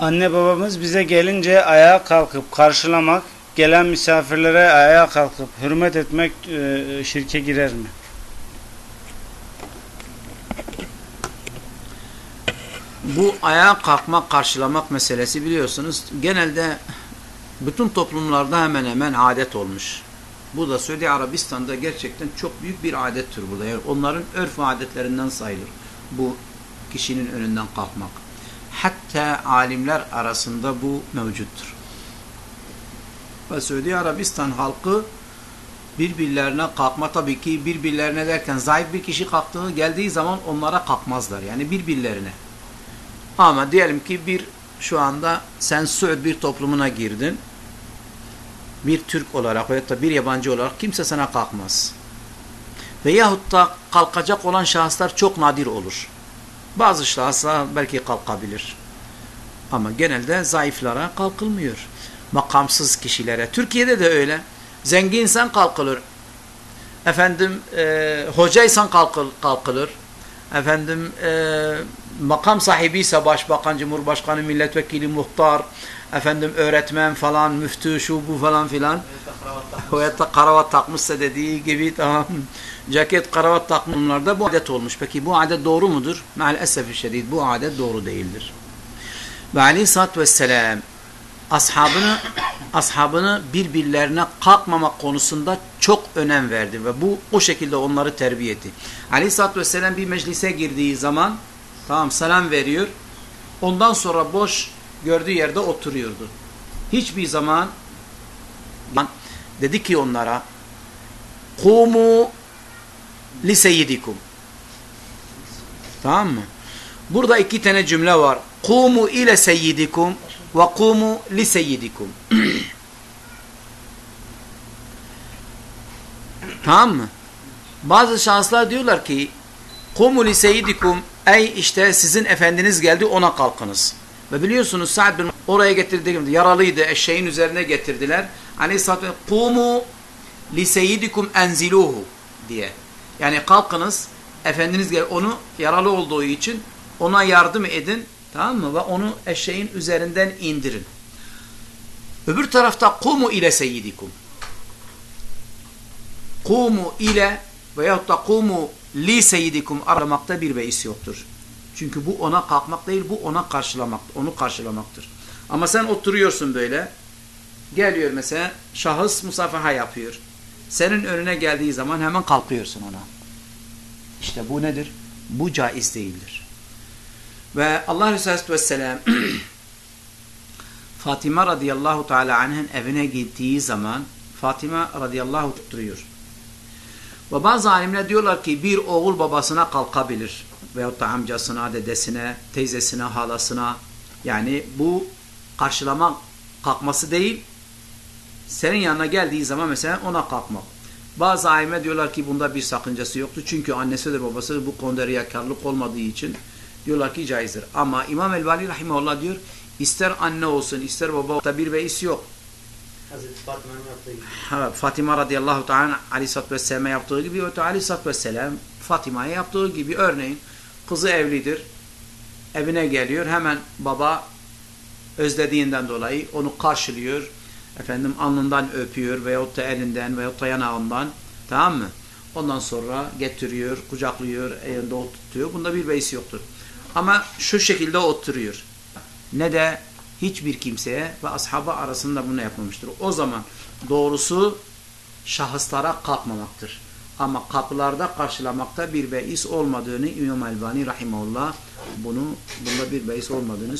Anne babamız bize gelince ayağa kalkıp karşılamak, gelen misafirlere ayağa kalkıp hürmet etmek e, şirke girer mi? Bu ayağa kalkmak, karşılamak meselesi biliyorsunuz genelde bütün toplumlarda hemen hemen adet olmuş. Bu da Suudi Arabistan'da gerçekten çok büyük bir adettir burada. Yani onların örf adetlerinden sayılır. Bu kişinin önünden kalkmak. Hatta alimler arasında bu mevcuttur. Ve Suudi Arabistan halkı birbirlerine kalkma tabii ki birbirlerine derken zayıf bir kişi kalktığı geldiği zaman onlara kalkmazlar. Yani birbirlerine. Ama diyelim ki bir şu anda sen Suud bir toplumuna girdin. Bir Türk olarak veya da bir yabancı olarak kimse sana kalkmaz. Veyahut da kalkacak olan şahıslar çok nadir olur. Bazı şahıslar belki kalkabilir. Ama genelde zayıflara kalkılmıyor. Makamsız kişilere. Türkiye'de de öyle. Zenginsen kalkılır. Efendim e, hocaysan kalkıl, kalkılır. Efendim e, makam sahibi ise başbakan, cumhurbaşkanı, milletvekili, muhtar, efendim öğretmen falan, müftü, şu bu falan filan. Hayatta karavat takmışsa dediği gibi tamam. Ceket, karavat takmışlarda bu adet olmuş. Peki bu adet doğru mudur? Maalesef şiddet bu adet doğru değildir. Ve aleyhissalatü vesselam ashabını ashabını birbirlerine kalkmamak konusunda çok önem verdi ve bu o şekilde onları terbiye etti. Aleyhisselatü Vesselam bir meclise girdiği zaman tamam selam veriyor. Ondan sonra boş gördüğü yerde oturuyordu. Hiçbir zaman dedi ki onlara kumu li seyyidikum tamam mı? Burada iki tane cümle var. Kumu ile seyyidikum ve kumu li seyyidikum. tamam mı? Bazı şahıslar diyorlar ki kumu li seyyidikum ey işte sizin efendiniz geldi ona kalkınız. Ve biliyorsunuz Sa'd bin oraya getirdiğimde yaralıydı eşeğin üzerine getirdiler. Aleyhisselatü vesselam kumu li seyyidikum enziluhu diye. Yani kalkınız efendiniz gel onu yaralı olduğu için ona yardım edin Tamam mı? Ve onu eşeğin üzerinden indirin. Öbür tarafta kumu ile seyyidikum. Kumu ile veyahut da kumu li seyyidikum aramakta bir beis yoktur. Çünkü bu ona kalkmak değil, bu ona karşılamak, onu karşılamaktır. Ama sen oturuyorsun böyle, geliyor mesela, şahıs musafaha yapıyor. Senin önüne geldiği zaman hemen kalkıyorsun ona. İşte bu nedir? Bu caiz değildir. Ve Allah Resulü Vesselam Fatima radıyallahu teala anh'ın evine gittiği zaman Fatima radıyallahu tutturuyor. Ve bazı alimler diyorlar ki bir oğul babasına kalkabilir. Veyahut da amcasına, dedesine, teyzesine, halasına. Yani bu karşılama kalkması değil. Senin yanına geldiği zaman mesela ona kalkmak. Bazı alimler diyorlar ki bunda bir sakıncası yoktu. Çünkü annesi de babası bu konuda riyakarlık olmadığı için diyorlar ki caizdir. Ama İmam Elbani rahimahullah diyor ister anne olsun ister baba olsun bir beis yok. Hazreti Fatıma'nın yaptığı gibi. Ha, Fatima radıyallahu ta'ala aleyhissalatü vesselam'a yaptığı gibi ve aleyhissalatü vesselam Fatima'ya yaptığı gibi örneğin kızı evlidir. Evine geliyor hemen baba özlediğinden dolayı onu karşılıyor. Efendim alnından öpüyor veyahut da elinden veyahut da yanağından tamam mı? Ondan sonra getiriyor, kucaklıyor, elinde oturtuyor. Bunda bir beis yoktur. Ama şu şekilde oturuyor. Ne de hiçbir kimseye ve ashaba arasında bunu yapmamıştır. O zaman doğrusu şahıslara kalkmamaktır. Ama kapılarda karşılamakta bir beis olmadığını İmam Elbani Rahimahullah bunu bunda bir beis olmadığını